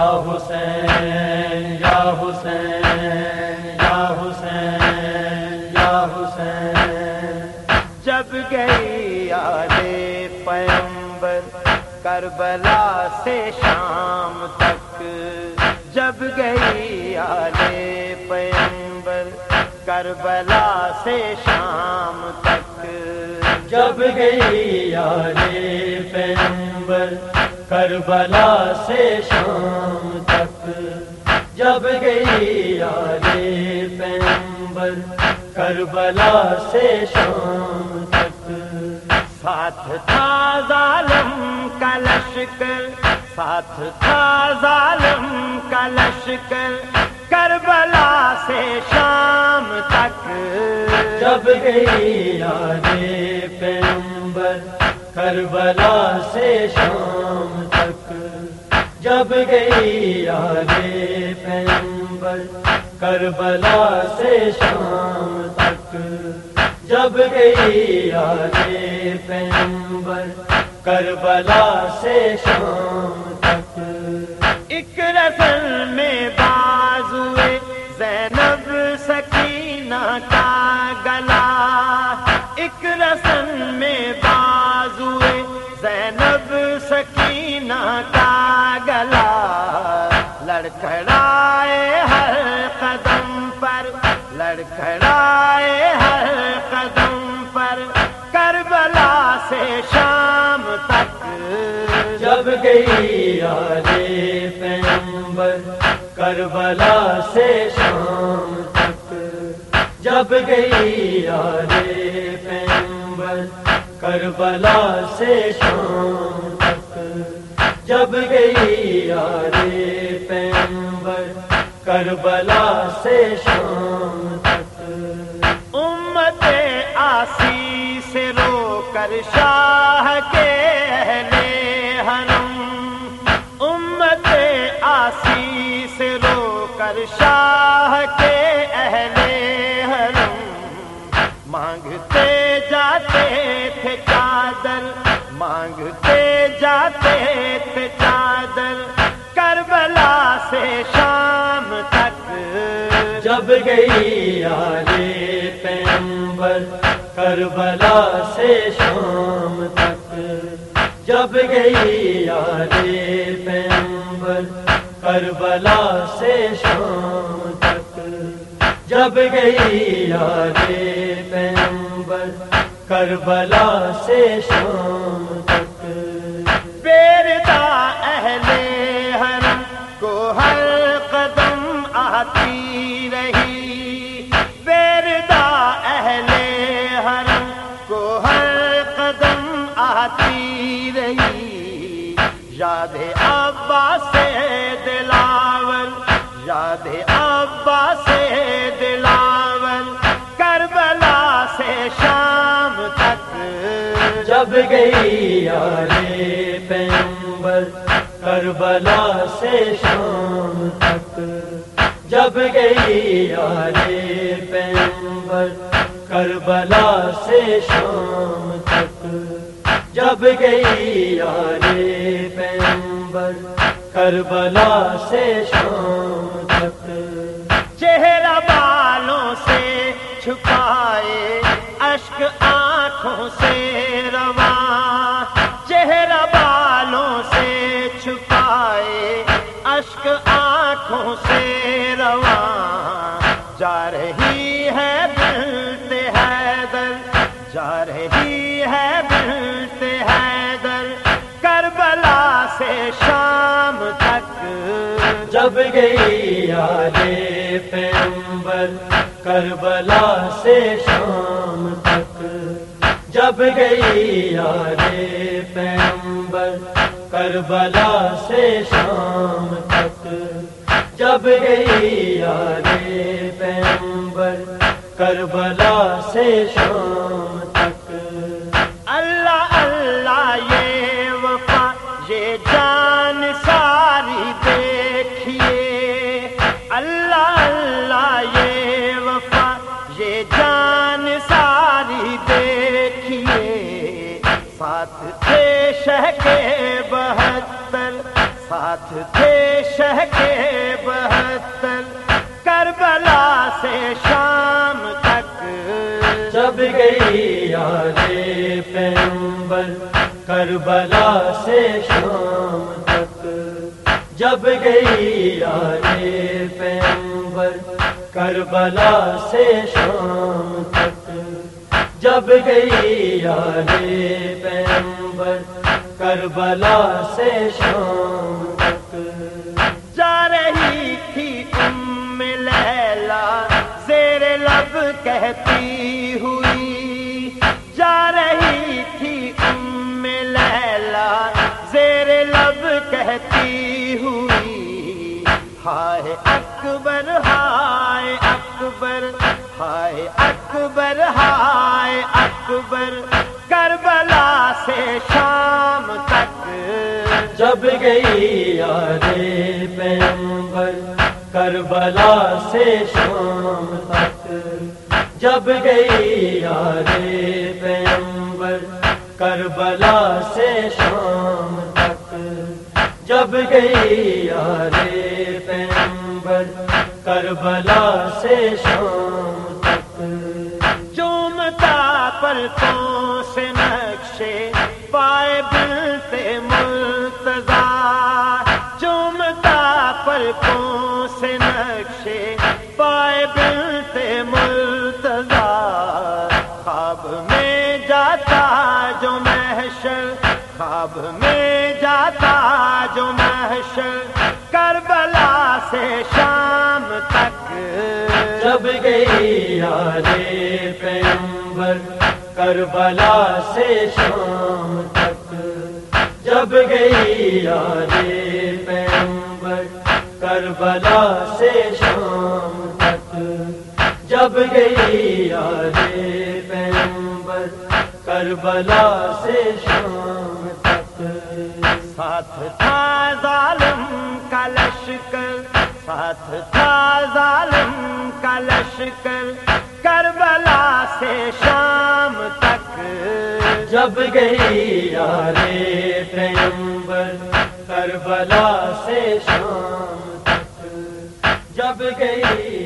حسین یا حسین یا حسین یا حسین۔ جب گئی آلے پیمبر کربلا سے شام تک۔ جب گئی آلے پیمبر کربلا سے شام تک۔ جب گئی یارے پیمبر کربلا سے شام تک، جب گئی یارے پیمبر، کربلا سے شام تک۔ ساتھ تھا ظالم کا لشکر، ساتھ تھا ظالم کا لشکر، کربلا سے شام تک۔ جب گئی یارے پیمبر، کربلا سے شام جب گئی یارے پیمبر کربلا سے شام تک۔ جب گئی یارے پیمبر کربلا سے شام تک۔ شام تک جب گئی یارے پیمبر، کربلا سے شام تک جب گئی یارے پیمبر، کربلا سے شام تک جب گئی یارے پیمبر، کربلا سے شام کر شاہ کے اہل حرم امت آسی سے رو کر شاہ کے اہل حرم مانگتے جاتے تھے چادر، مانگتے جاتے تھے چادر، کربلا سے شام تک۔ جب گئی یارے کربلا سے شام تک۔ جب گئی یارے پیمبر کربلا سے شام تک۔ جب گئی یارے پیمبر کربلا سے شام تک۔ جب گئی یارے پیمبر کربلا سے شام تک۔ جب گئی یارے پیمبر کربلا سے شام تک۔ جب گئی یارے پیمبر کربلا سے شام تک۔ چہرہ بالوں سے چھپائے اشک آنکھوں سے جا رہی ہے بلت حیدر، جا رہی ہے بلت حیدر، کربلا سے شام تک۔ جب گئی یارے پیمبر کربلا سے شام تک۔ جب گئی یارے پیمبر کربلا سے شام تک۔ جب گئی یارے کربلا سے شام تک۔ اللہ اللہ، یہ وفا، یہ جان ساری دیکھیے۔ اللہ اللہ، یہ وفا، یہ جان ساری دیکھیے۔ ساتھ تھے شہ کے بہتر، ساتھ تھے شہ کے جب گئی یاد پیمبر، کربلا سے شام تک۔ جب گئی یاد پیمبر، کربلا سے شام تک۔ جا رہی تھی ام لیلا، زیر لب کہتی ہائے اکبر ہائے اکبر ہائے اکبر ہائے اکبر، کربلا سے شام تک۔ جب گئی یاد پیمبر کربلا سے شام تک۔ جب گئی یاد پیمبر کربلا سے شام تک۔ جب گئی یاد کربلا سے شام تک۔ چومتا پر تو سے نقشے پائے بلتے ملتزا چومتا پر کو سے نقشے پائے بلتے ملتزا خواب میں جاتا جو محشر، خواب میں جاتا جو محشر۔ کربلا سے شام تک جب گئی یاد پیمبر کربلا سے شام تک جب گئی یاد پیمبر کربلا سے شام تک جب گئی یاد پیمبر کربلا سے شام تک ساتھ تھا ظالم کا لشکر ساتھ تھا ظالم کا لشکر کربلا سے شام تک۔ جب گئی یار پیمبر کربلا سے شام تک۔ جب گئی